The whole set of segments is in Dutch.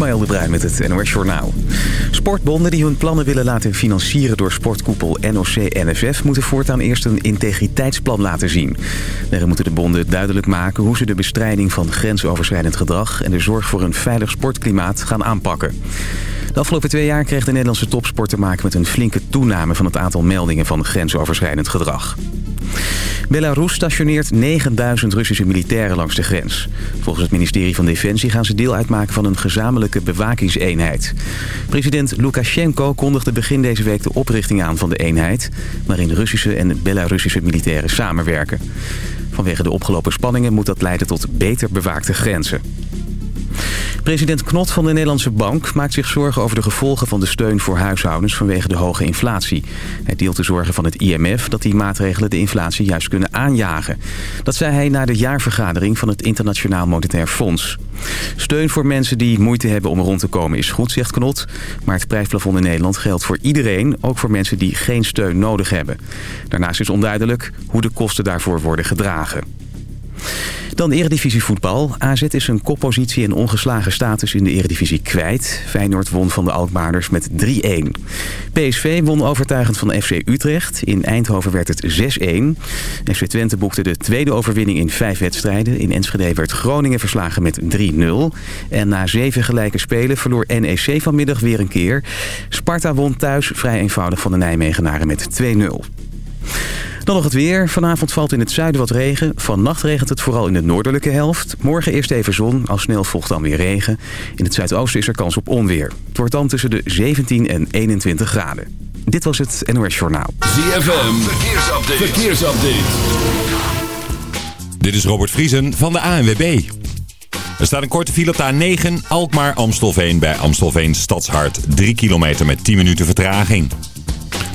Ismaël de Bruin met het NOS Journaal. Sportbonden die hun plannen willen laten financieren door sportkoepel NOC-NSF... moeten voortaan eerst een integriteitsplan laten zien. Daarin moeten de bonden duidelijk maken hoe ze de bestrijding van grensoverschrijdend gedrag... en de zorg voor een veilig sportklimaat gaan aanpakken. De afgelopen twee jaar kreeg de Nederlandse topsport te maken met een flinke toename van het aantal meldingen van grensoverschrijdend gedrag. Belarus stationeert 9000 Russische militairen langs de grens. Volgens het ministerie van Defensie gaan ze deel uitmaken van een gezamenlijke bewakingseenheid. President Lukashenko kondigde begin deze week de oprichting aan van de eenheid... waarin Russische en Belarussische militairen samenwerken. Vanwege de opgelopen spanningen moet dat leiden tot beter bewaakte grenzen. President Knot van de Nederlandse Bank maakt zich zorgen over de gevolgen van de steun voor huishoudens vanwege de hoge inflatie. Hij deelt de zorgen van het IMF dat die maatregelen de inflatie juist kunnen aanjagen. Dat zei hij na de jaarvergadering van het Internationaal Monetair Fonds. Steun voor mensen die moeite hebben om rond te komen is goed, zegt Knot. Maar het prijsplafond in Nederland geldt voor iedereen, ook voor mensen die geen steun nodig hebben. Daarnaast is onduidelijk hoe de kosten daarvoor worden gedragen. Dan Eredivisie voetbal. AZ is een koppositie en ongeslagen status in de Eredivisie kwijt. Feyenoord won van de Alkmaarders met 3-1. PSV won overtuigend van FC Utrecht. In Eindhoven werd het 6-1. FC Twente boekte de tweede overwinning in vijf wedstrijden. In Enschede werd Groningen verslagen met 3-0. En na zeven gelijke spelen verloor NEC vanmiddag weer een keer. Sparta won thuis vrij eenvoudig van de Nijmegenaren met 2-0. Dan nog het weer. Vanavond valt in het zuiden wat regen. Vannacht regent het vooral in de noordelijke helft. Morgen eerst even zon, al snel volgt dan weer regen. In het zuidoosten is er kans op onweer. Het wordt dan tussen de 17 en 21 graden. Dit was het NOS Journaal. ZFM, verkeersupdate. verkeersupdate. Dit is Robert Vriesen van de ANWB. Er staat een korte file op de A9 Alkmaar-Amstelveen bij Amstelveen Stadshart. 3 kilometer met 10 minuten vertraging.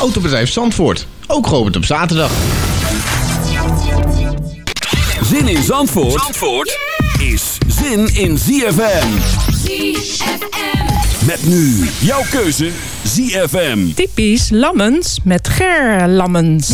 Autobedrijf Zandvoort, ook geopend op zaterdag. Zin in Zandvoort, Zandvoort is zin in ZFM. ZFM. Met nu jouw keuze ZFM. Typisch Lammens met Ger Lammens.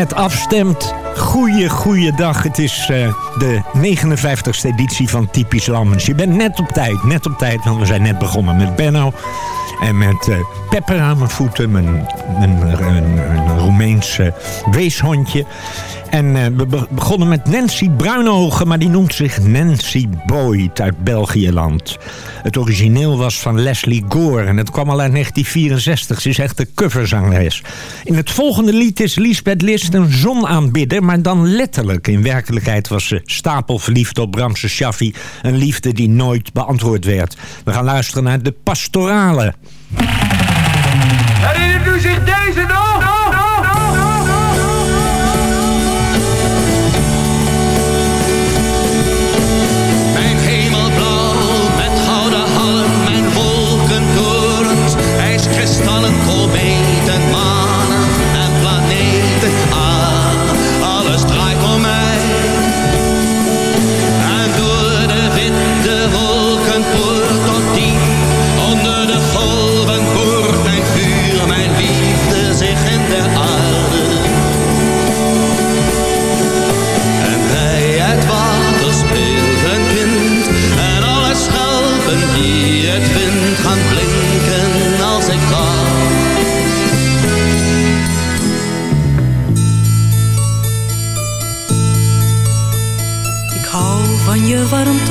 Net afstemt, goeie, goeie dag. Het is uh, de 59ste editie van Typisch Lammens. Je bent net op tijd, net op tijd, want we zijn net begonnen met Benno. En met uh, Pepper aan mijn voeten, mijn, mijn, een, een Roemeense weeshondje. En uh, we begonnen met Nancy Bruinogen, maar die noemt zich Nancy Boyd uit Belgiëland. Het origineel was van Leslie Gore en het kwam al uit 1964. Ze is echt een coverzangeres. In het volgende lied is Lisbeth List een zonaanbidder, maar dan letterlijk. In werkelijkheid was ze stapelverliefd op Bramse Shaffi. Een liefde die nooit beantwoord werd. We gaan luisteren naar de pastorale. Herinnert u zich deze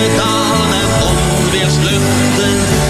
De dalen en onweersluchten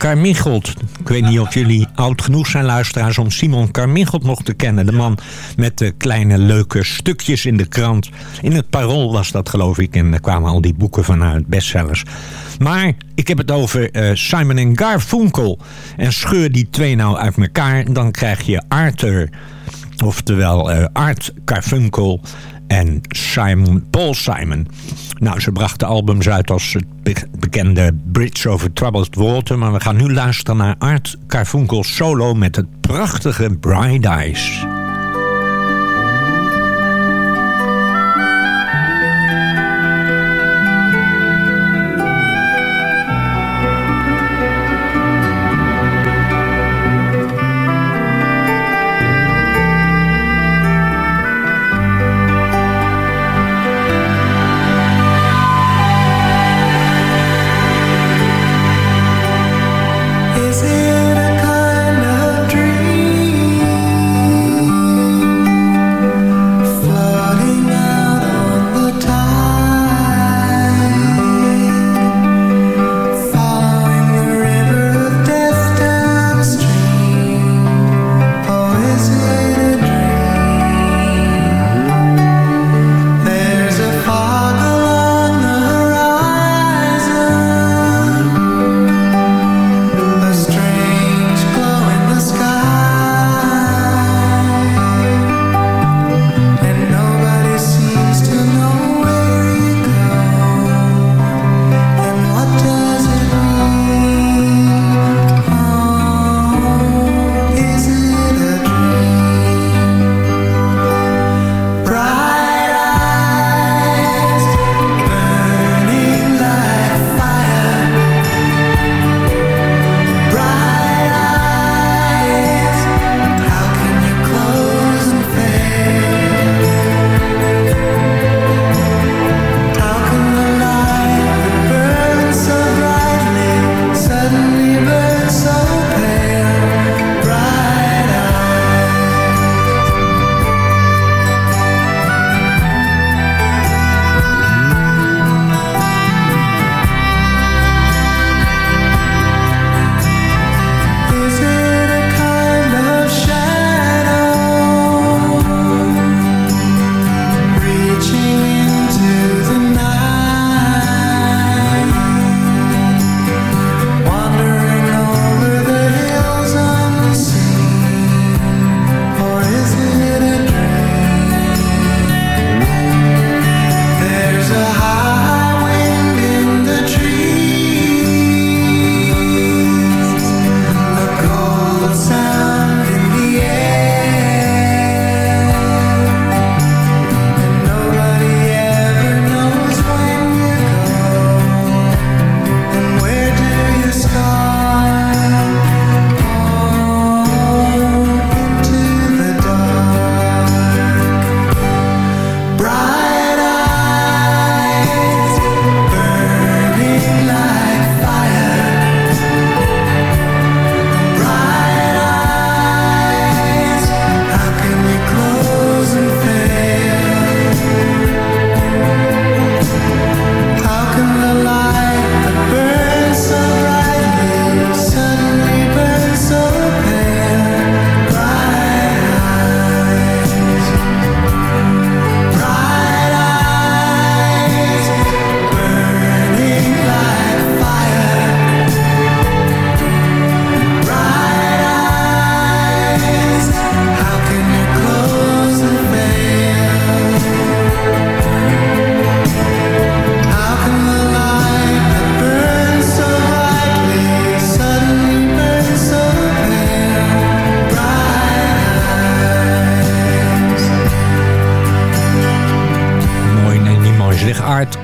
Carmichelt. Ik weet niet of jullie oud genoeg zijn luisteraars om Simon Carmichelt nog te kennen. De man met de kleine leuke stukjes in de krant. In het Parool was dat geloof ik en daar kwamen al die boeken vanuit, bestsellers. Maar ik heb het over eh, Simon en Garfunkel. En scheur die twee nou uit elkaar, dan krijg je Arthur. Oftewel uh, Art Garfunkel en Simon, Paul Simon. Nou, ze brachten albums uit als het bekende Bridge over Troubled Water. Maar we gaan nu luisteren naar Art Carfunkel solo met het prachtige Bright Eyes.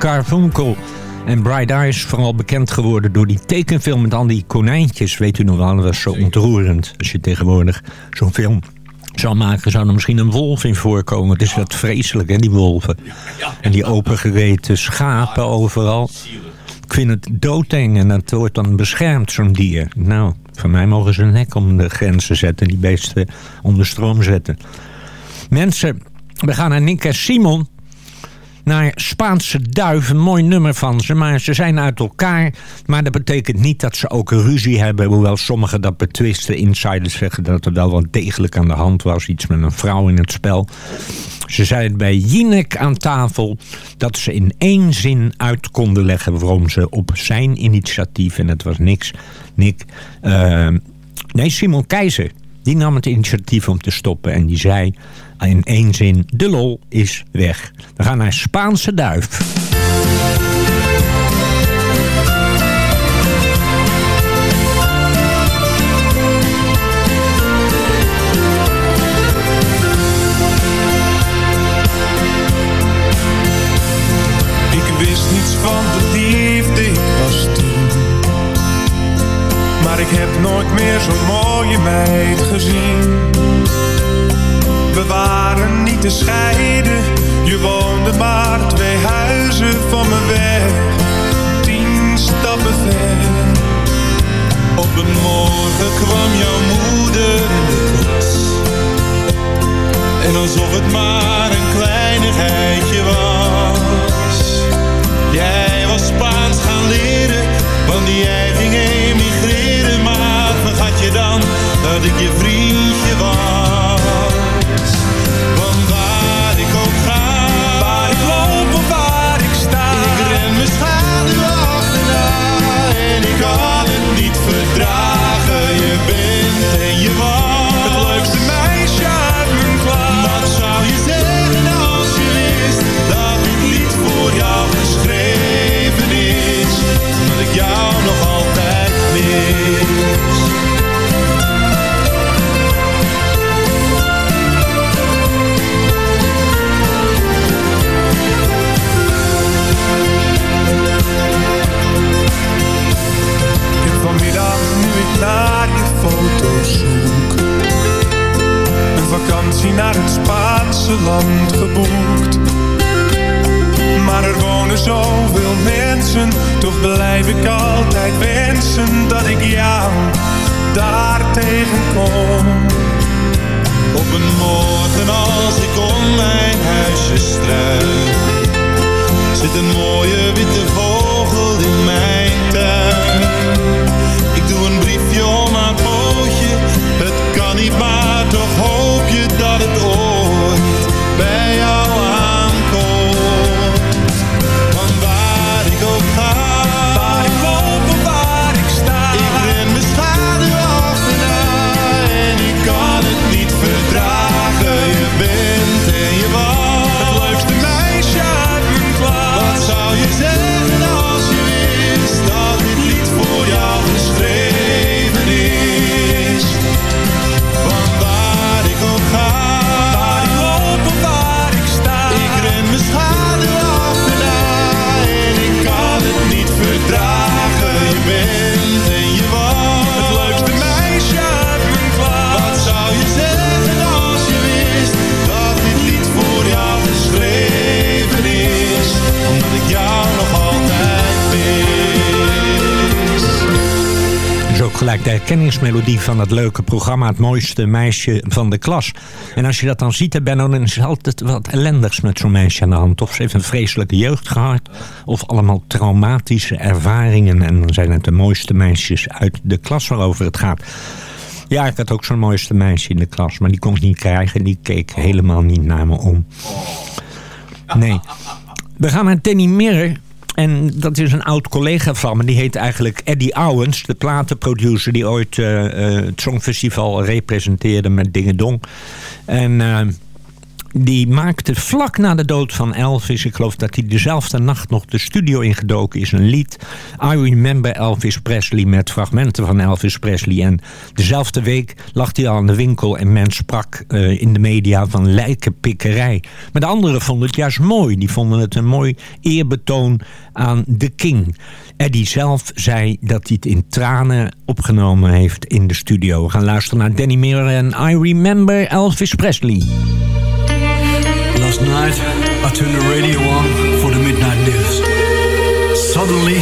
Garfunkel. En Bright Eyes vooral bekend geworden door die tekenfilm met al die konijntjes. Weet u nog wel, dat was zo ontroerend. Als je tegenwoordig zo'n film zou maken, zou er misschien een wolf in voorkomen. Het is wat vreselijk, hè, die wolven. En die opengereten schapen overal. Ik vind het doodeng en dat wordt dan beschermd, zo'n dier. Nou, van mij mogen ze een nek om de grenzen zetten... die beesten onder stroom zetten. Mensen, we gaan naar Nick en Simon... naar Spaanse Duif. Een mooi nummer van ze, maar ze zijn uit elkaar. Maar dat betekent niet dat ze ook ruzie hebben. Hoewel sommigen dat betwisten. Insiders zeggen dat er wel wat degelijk aan de hand was. Iets met een vrouw in het spel. Ze zeiden bij Jinek aan tafel dat ze in één zin uit konden leggen... waarom ze op zijn initiatief, en het was niks, Nick... Uh, nee, Simon Keizer, die nam het initiatief om te stoppen en die zei in één zin... de lol is weg. We gaan naar Spaanse Duif. Ik wist niets van de liefde. Maar ik heb nooit meer zo'n mooie meid gezien. We waren niet te scheiden, je woonde maar twee huizen van me weg. Tien stappen ver. Op een morgen kwam jouw moeder in de. En alsof het maar een kleinigheidje was. Jij was Spaans gaan leren, want jij ging emigreren. Maar vergat je dan dat ik je vriendje was? En ik kan het niet verdragen, je bent en je was het leukste meisje uit mijn klas. Wat zou je zeggen als je wist dat dit lied voor jou geschreven is? Dat ik jou nog altijd mis. Naar het Spaanse land geboekt. Maar er wonen zoveel mensen Toch blijf ik altijd wensen Dat ik jou daar tegenkom. Op een morgen als ik om mijn huisje struik Zit een mooie witte vogel in mijn tuin herkenningsmelodie van het leuke programma... Het mooiste meisje van de klas. En als je dat dan ziet, Benno, dan is altijd wat ellendigs met zo'n meisje aan de hand. Of ze heeft een vreselijke jeugd gehad. Of allemaal traumatische ervaringen. En dan zijn het de mooiste meisjes uit de klas waarover het gaat. Ja, ik had ook zo'n mooiste meisje in de klas. Maar die kon ik niet krijgen. Die keek helemaal niet naar me om. Nee. We gaan naar Danny Mirror. En dat is een oud collega van me. Die heet eigenlijk Eddie Owens. De platenproducer die ooit uh, uh, het Songfestival representeerde met Dingedong. En uh, die maakte vlak na de dood van Elvis... ik geloof dat hij dezelfde nacht nog de studio ingedoken is... een lied, I Remember Elvis Presley... met fragmenten van Elvis Presley. En dezelfde week lag hij al aan de winkel... en men sprak uh, in de media van lijkenpikkerij. Maar de anderen vonden het juist mooi. Die vonden het een mooi eerbetoon aan de King. Eddie zelf zei dat hij het in tranen opgenomen heeft in de studio. We gaan luisteren naar Danny Mirror en I Remember Elvis Presley. Last night, I turned the radio on for the midnight news. Suddenly,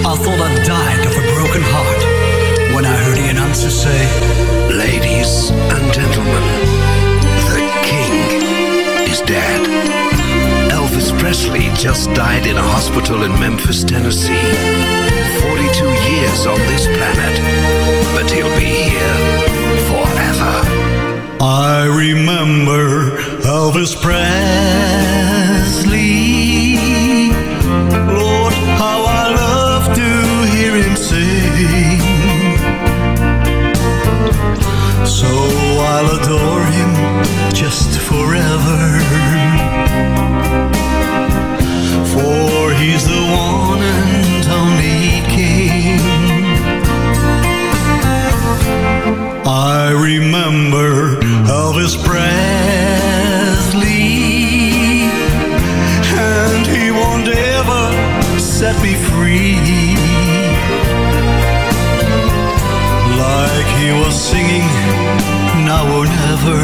I thought I'd died of a broken heart when I heard the announcer say, Ladies and gentlemen, the king is dead. Elvis Presley just died in a hospital in Memphis, Tennessee. 42 years on this planet, but he'll be here forever. I remember Elvis Presley. Lord, how I love to hear him sing. So I'll adore him just forever. For he's the one and only king. I remember Elvis Presley, set me free. Like he was singing, now or never.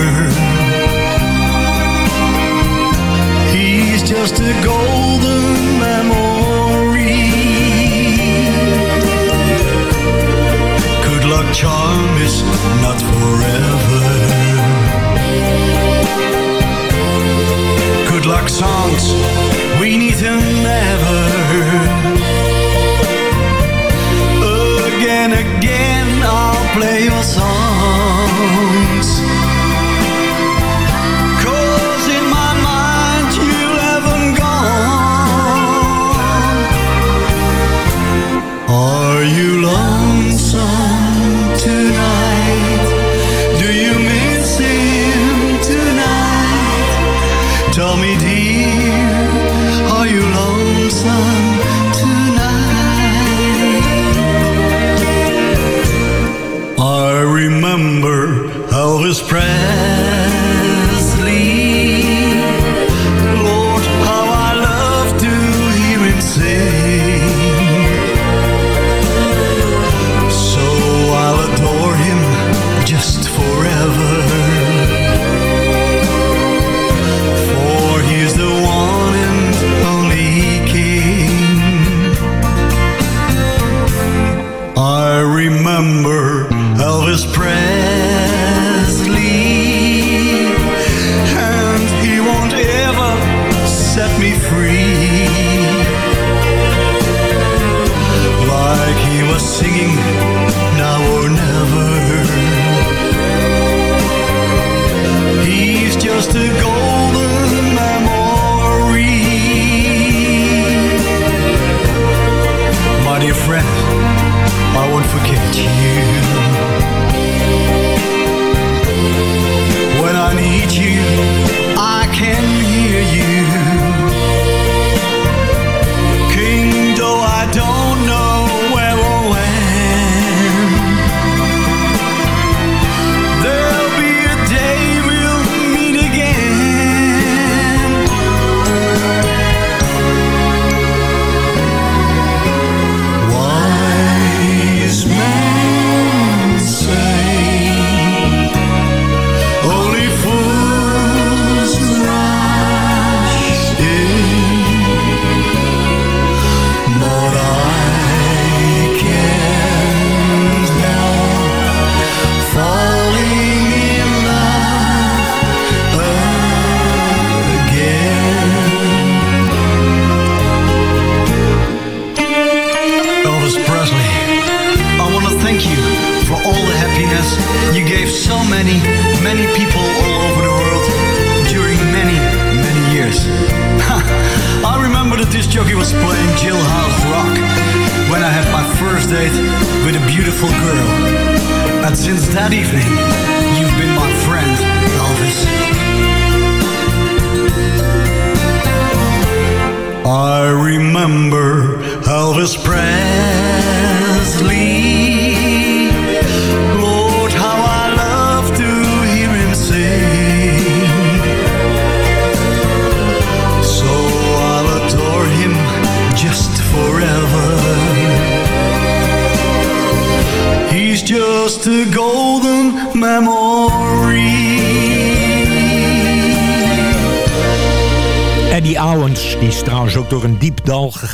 He's just a golden memory. Good luck charm is not forever. Good luck songs,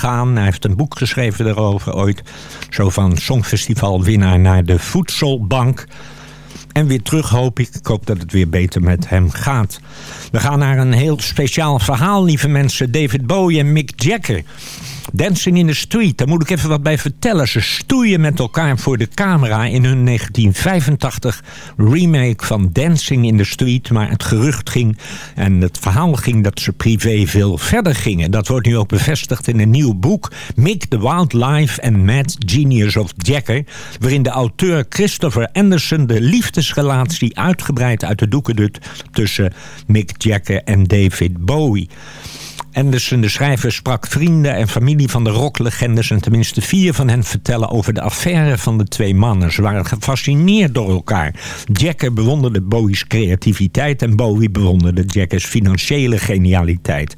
Hij heeft een boek geschreven daarover ooit. Zo van Songfestival winnaar naar de voedselbank. En weer terug hoop ik. Ik hoop dat het weer beter met hem gaat. We gaan naar een heel speciaal verhaal, lieve mensen. David Bowie en Mick Jagger. Dancing in the Street, daar moet ik even wat bij vertellen. Ze stoeien met elkaar voor de camera in hun 1985 remake van Dancing in the Street. Maar het gerucht ging en het verhaal ging dat ze privé veel verder gingen. Dat wordt nu ook bevestigd in een nieuw boek, Mick the Wildlife and Mad Genius of Jacker. Waarin de auteur Christopher Anderson de liefdesrelatie uitgebreid uit de doeken doet tussen Mick Jagger en David Bowie. Anderson, de schrijver, sprak vrienden en familie van de rocklegendes... en tenminste vier van hen vertellen over de affaire van de twee mannen. Ze waren gefascineerd door elkaar. Jagger bewonderde Bowie's creativiteit... en Bowie bewonderde Jaggers financiële genialiteit.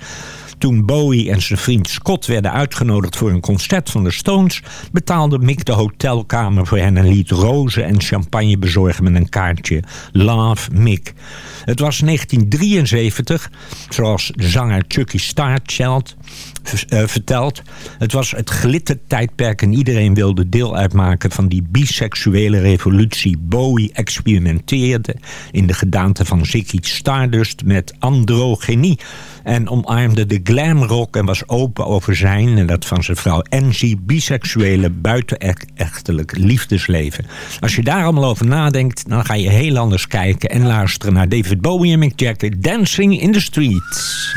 Toen Bowie en zijn vriend Scott werden uitgenodigd voor een concert van de Stones... betaalde Mick de hotelkamer voor hen en liet rozen en champagne bezorgen met een kaartje. Love Mick. Het was 1973, zoals zanger Chucky Starchild uh, vertelt. Het was het glittertijdperk en iedereen wilde deel uitmaken van die biseksuele revolutie. Bowie experimenteerde in de gedaante van Ziggy Stardust met androgenie en omarmde de glamrock en was open over zijn en dat van zijn vrouw Angie biseksuele buitenechtelijk liefdesleven. Als je daar allemaal over nadenkt, dan ga je heel anders kijken en luisteren naar David Bowie en Mick Jagger Dancing in the Streets.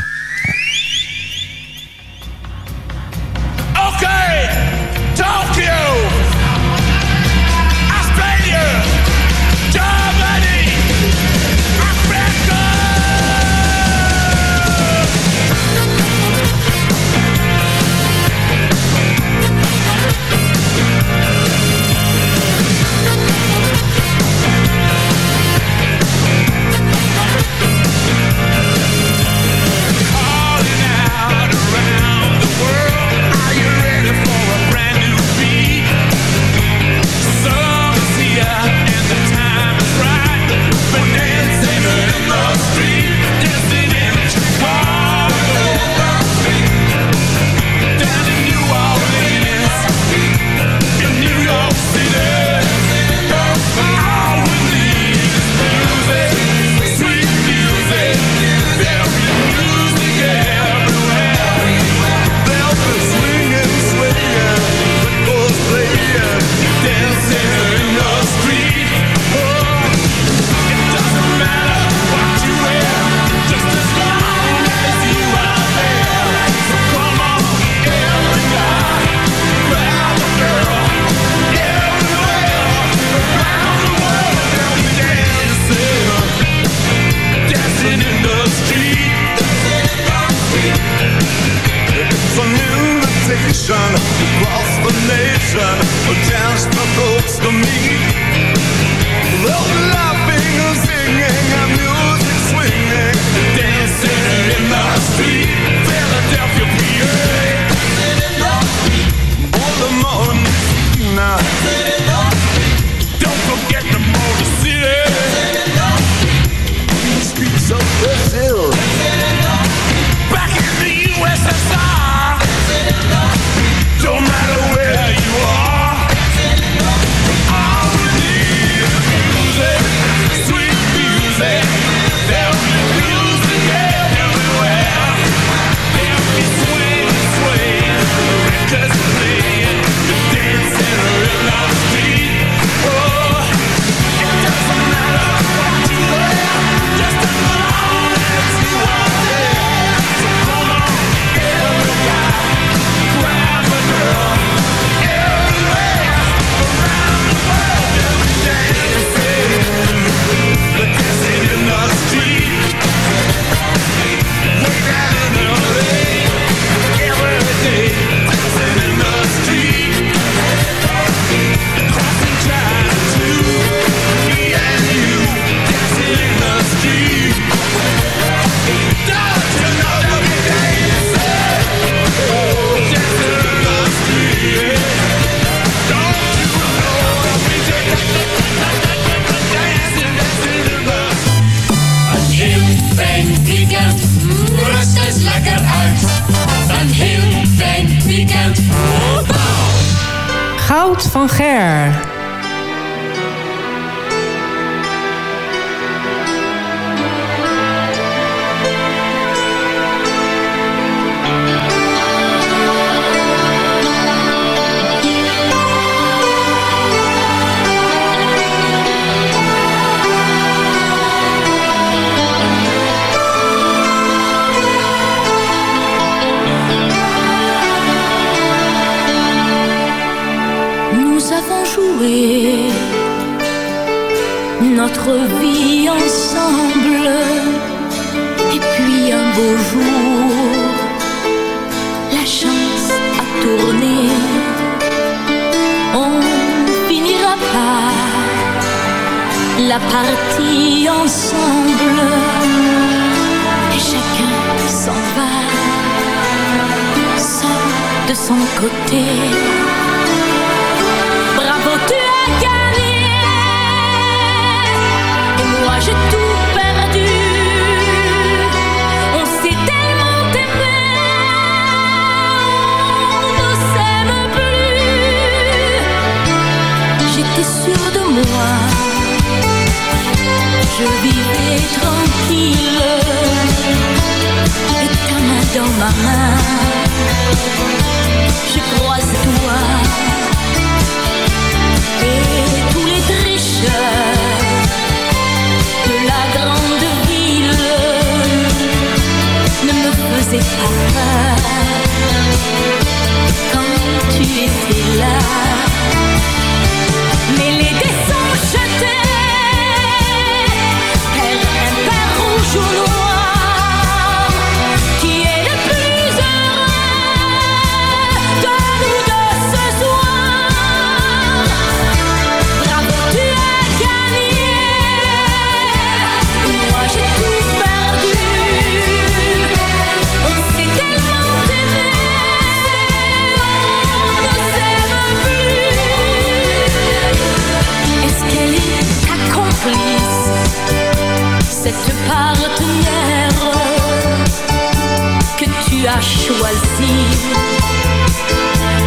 Choisie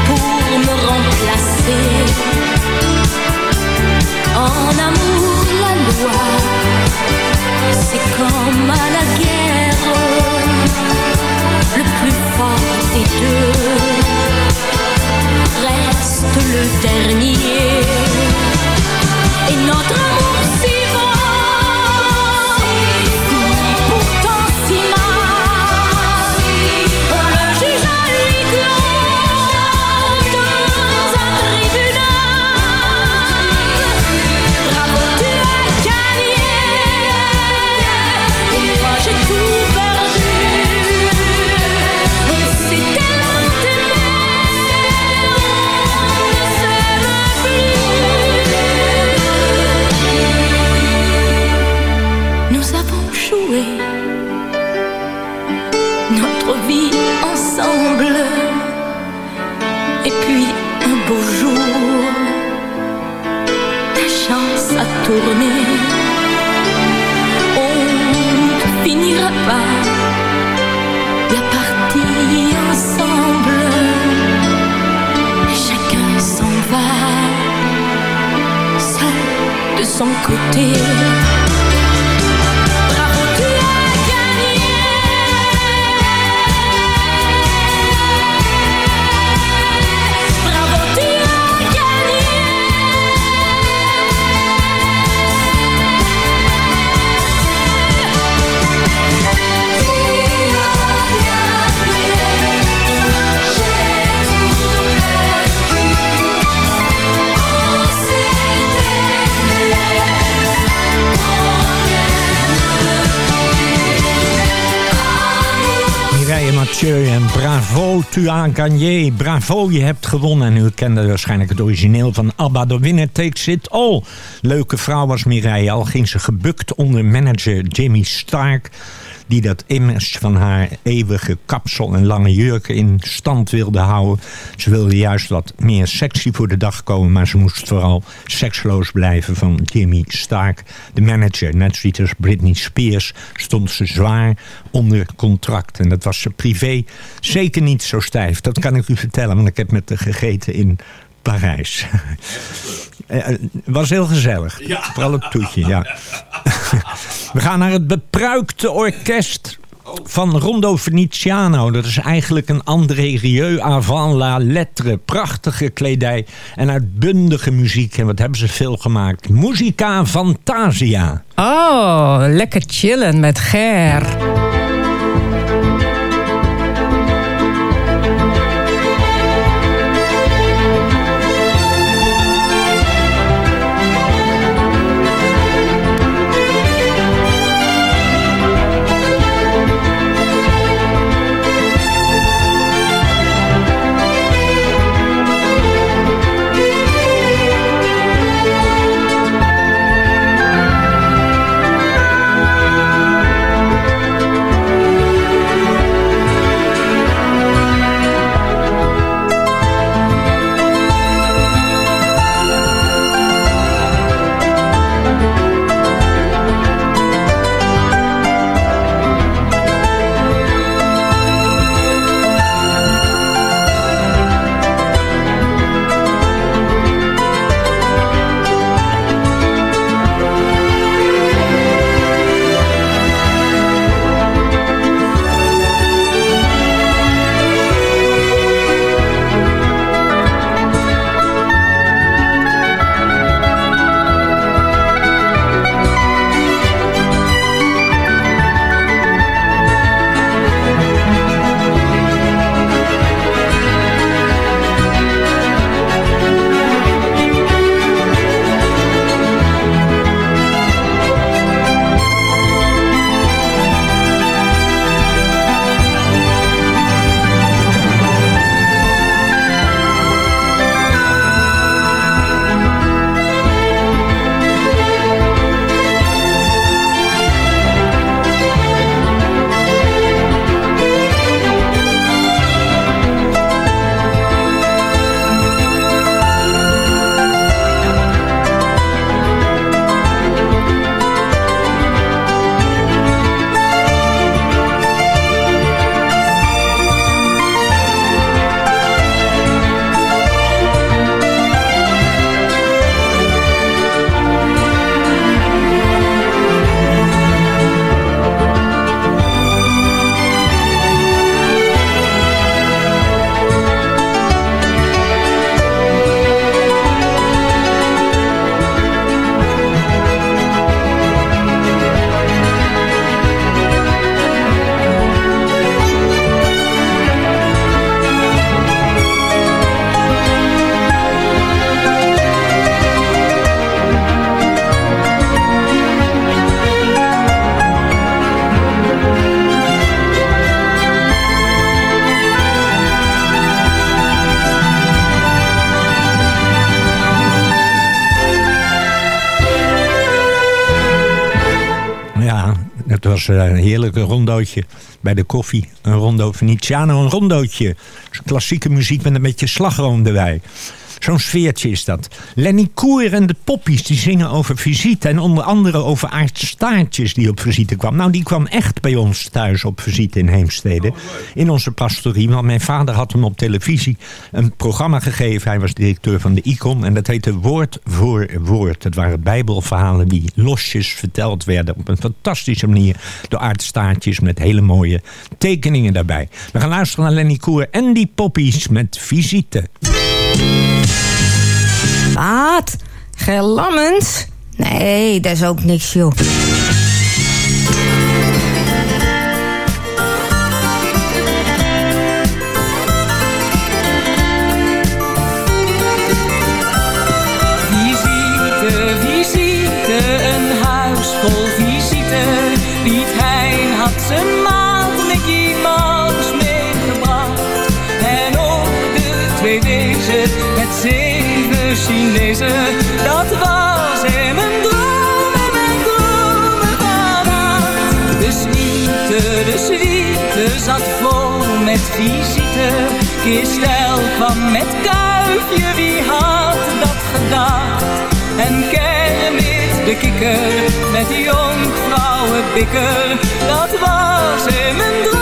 pour me remplacer? En amour, la loi, c'est comme à la bravo, tu as gagné. Bravo, je hebt gewonnen. En u kende waarschijnlijk het origineel van ABBA. The winner takes it all. Leuke vrouw was Mireille. Al ging ze gebukt onder manager Jamie Stark. Die dat image van haar eeuwige kapsel en lange jurken in stand wilde houden. Ze wilde juist wat meer sexy voor de dag komen. Maar ze moest vooral seksloos blijven van Jimmy Stark. De manager, net Britney Spears, stond ze zwaar onder contract. En dat was ze privé zeker niet zo stijf. Dat kan ik u vertellen, want ik heb met haar gegeten in Parijs. Eh, eh, was heel gezellig. Vooral het toetje, ja. We gaan naar het bepruikte orkest van Rondo Venetiano. Dat is eigenlijk een André Rieu avant la lettre. Prachtige kledij en uitbundige muziek. En wat hebben ze veel gemaakt? Musica Fantasia. Oh, lekker chillen met Ger. Was een heerlijk rondootje bij de koffie. Een rondo Venetiano, een rondootje. Klassieke muziek met een beetje slagroom erbij. Zo'n sfeertje is dat. Lenny Koer en de Poppies die zingen over visite. En onder andere over Aart Staartjes die op visite kwam. Nou, die kwam echt bij ons thuis op visite in Heemstede. In onze pastorie. Want mijn vader had hem op televisie een programma gegeven. Hij was directeur van de ICON. En dat heette Woord voor Woord. Het waren bijbelverhalen die losjes verteld werden. Op een fantastische manier door Aart Staartjes. Met hele mooie tekeningen daarbij. We gaan luisteren naar Lenny Koer en die Poppies met visite. Wat? Gelammend? Nee, dat is ook niks, joh. Visite. Kistel kwam met kuifje, wie had dat gedacht? En Kermit de kikker met jonkvrouwenbikker. Dat was hem een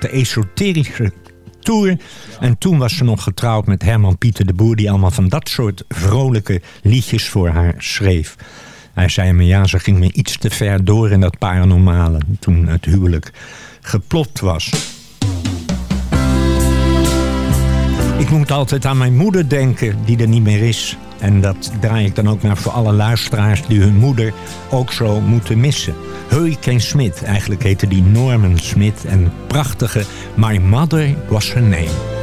de esoterische tour. En toen was ze nog getrouwd met Herman Pieter de Boer... die allemaal van dat soort vrolijke liedjes voor haar schreef. Hij zei me, ja, ze ging me iets te ver door in dat paranormale... toen het huwelijk geplot was. Ik moet altijd aan mijn moeder denken, die er niet meer is. En dat draai ik dan ook naar voor alle luisteraars die hun moeder ook zo moeten missen. Hurricane Smith, eigenlijk heette die Norman Smith. En prachtige My Mother Was Her Name.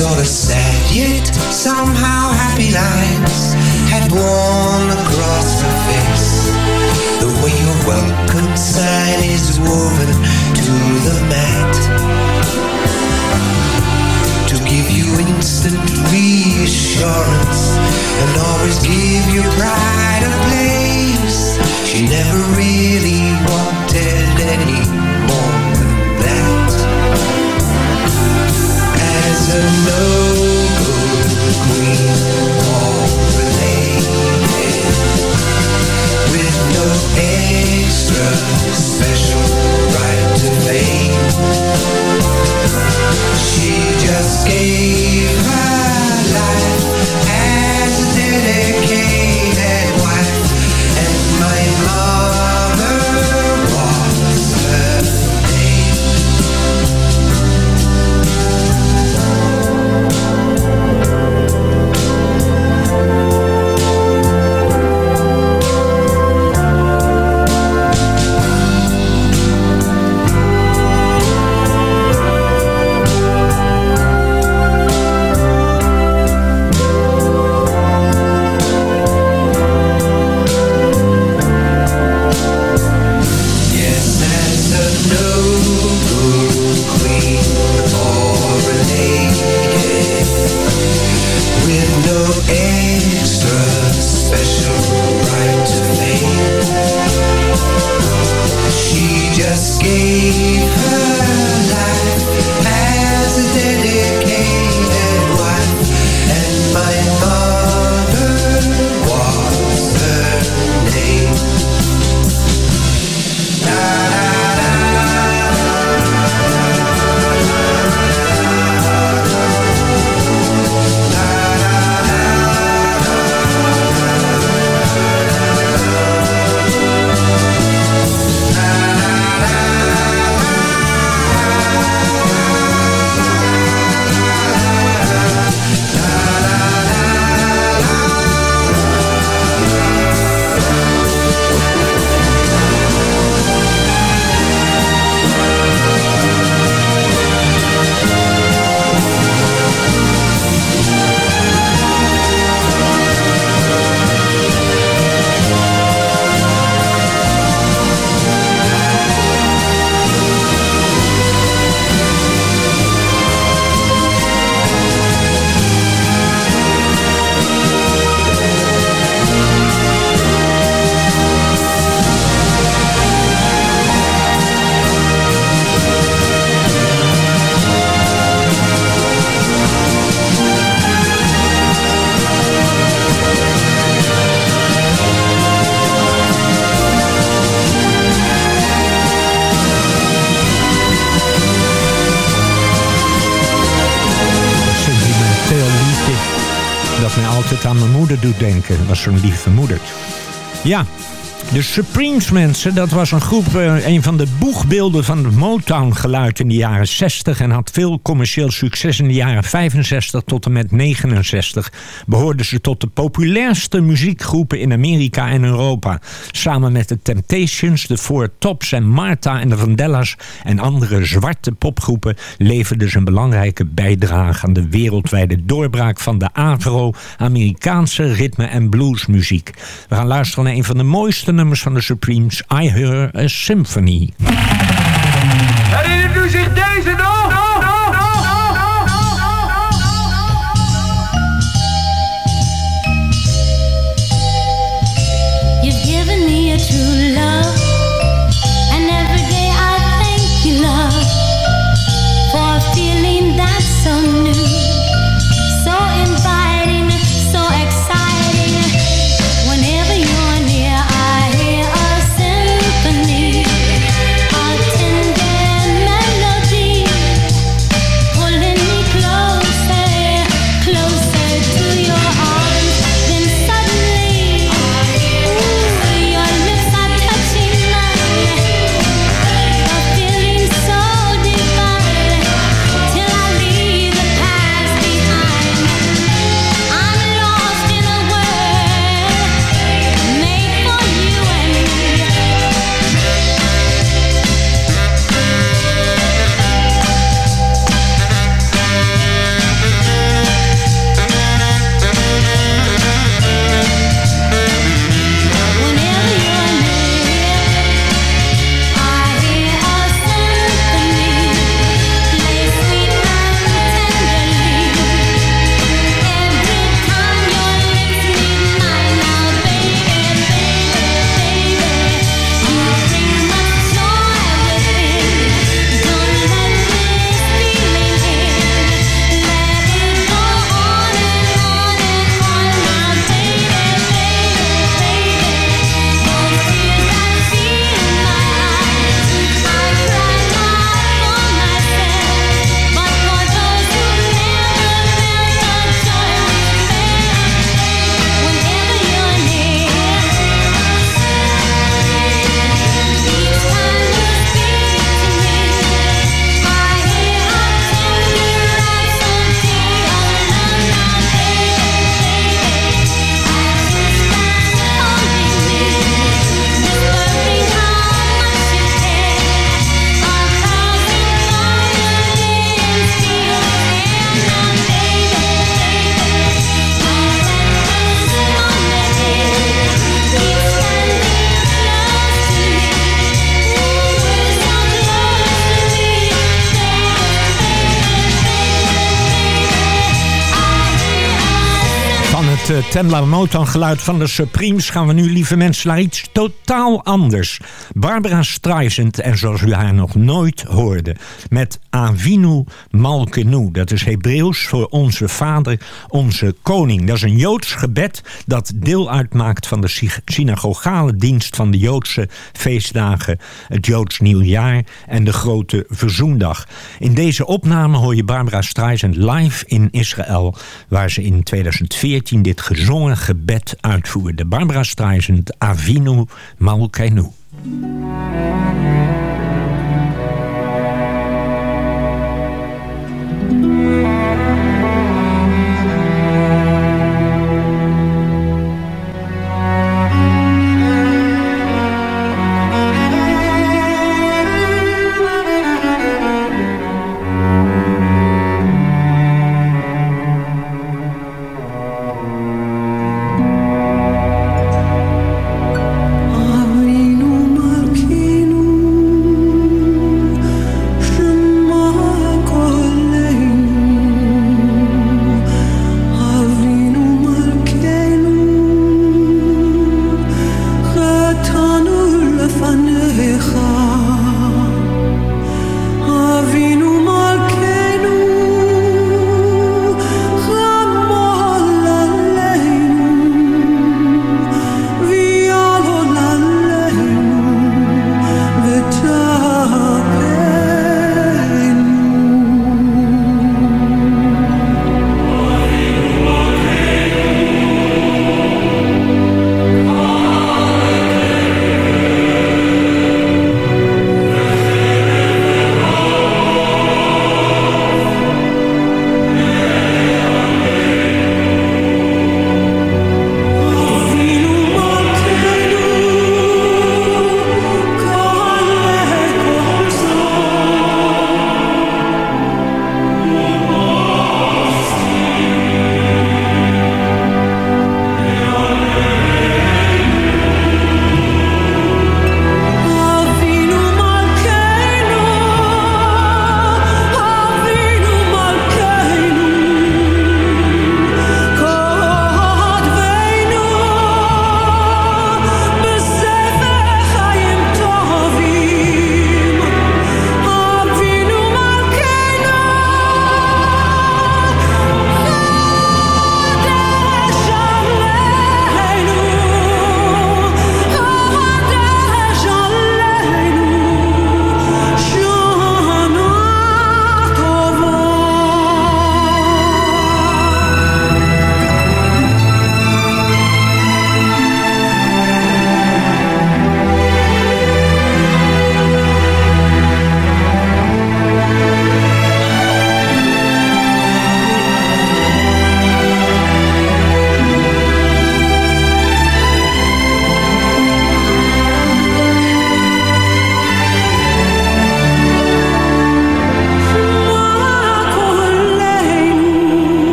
Sort of sad yet somehow happy lines had worn across her face. The way your welcome sign is woven to the mat. To give you instant reassurance and always give your pride a place. She never really wanted any more just gave her life as a dedicated doet denken. Was zo'n lieve moeder. Ja, de Supremes mensen, dat was een groep, eh, een van de boegbeelden van het Motown-geluid in de jaren 60 en had veel commercieel succes in de jaren 65 tot en met 69. Behoorden ze tot de populairste muziekgroepen in Amerika en Europa. Samen met de Temptations, de Four Tops en Martha en de Vandellas en andere zwarte popgroepen leverden ze een belangrijke bijdrage aan de wereldwijde doorbraak van de Afro-Amerikaanse ritme- en bluesmuziek. We gaan luisteren naar een van de mooiste nummers van de Supremes, I Hear a Symphony. Het Tendla Motown geluid van de Supremes gaan we nu, lieve mensen, naar iets totaal anders. Barbara Streisand, en zoals u haar nog nooit hoorde, met Avinu Malkenu. Dat is Hebreeuws voor onze vader, onze koning. Dat is een Joods gebed dat deel uitmaakt van de synagogale dienst van de Joodse feestdagen, het Joods nieuwjaar en de grote verzoendag. In deze opname hoor je Barbara Streisand live in Israël, waar ze in 2014 dit gezongen gebed uitvoerde. Barbara Streisand, Avinu Malkeinu.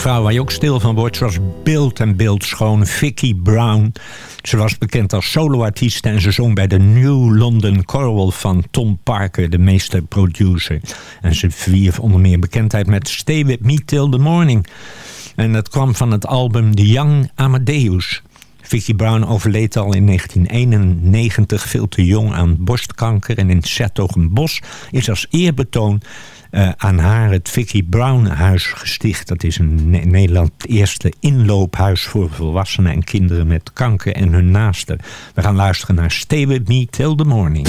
vrouw waar je ook stil van wordt. Ze was beeld en beeld schoon. Vicky Brown. Ze was bekend als soloartiest en ze zong bij de New London Choral van Tom Parker, de meester-producer. En ze verwierf onder meer bekendheid met Stay With Me Till The Morning. En dat kwam van het album The Young Amadeus. Vicky Brown overleed al in 1991 veel te jong aan borstkanker en in Bos is als eerbetoon eh, aan haar het Vicky Brown Huis gesticht. Dat is een in Nederland eerste inloophuis voor volwassenen en kinderen met kanker en hun naasten. We gaan luisteren naar Stay With Me Till The Morning.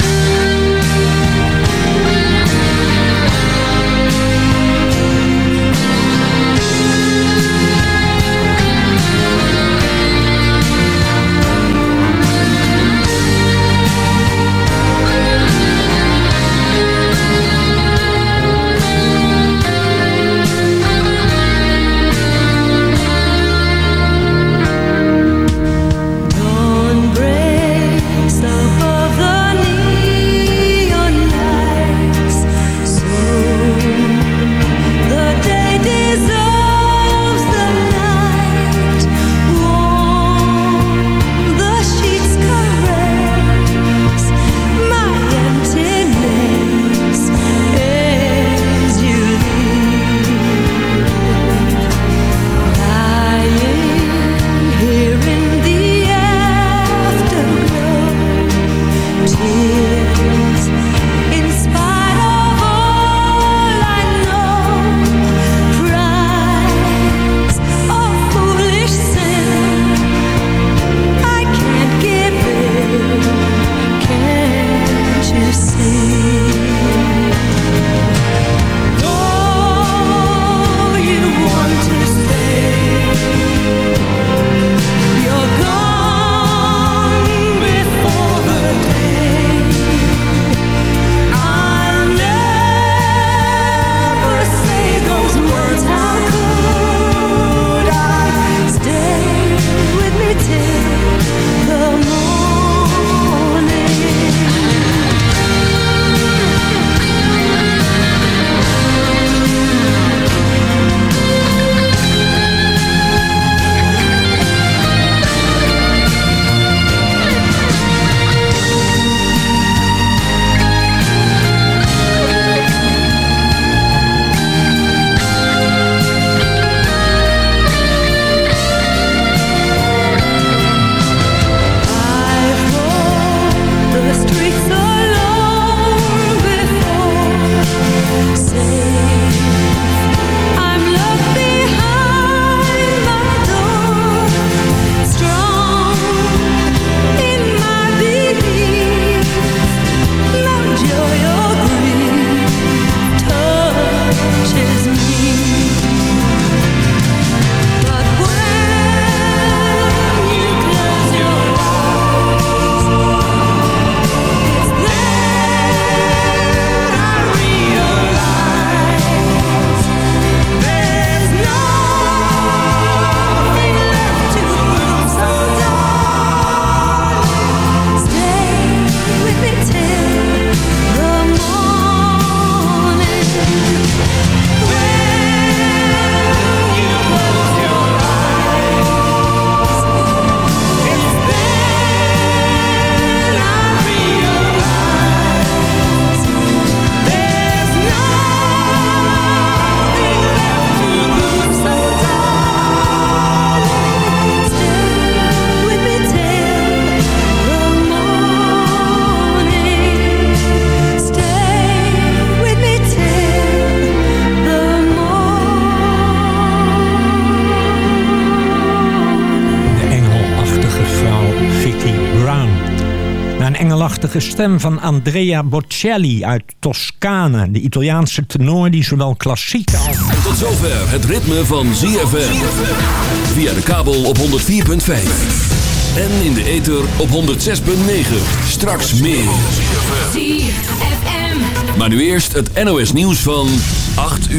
stem van Andrea Bocelli uit Toscane. De Italiaanse tenor die zowel klassiek als... Tot zover het ritme van ZFM. Via de kabel op 104.5. En in de ether op 106.9. Straks meer. Maar nu eerst het NOS nieuws van 8 uur.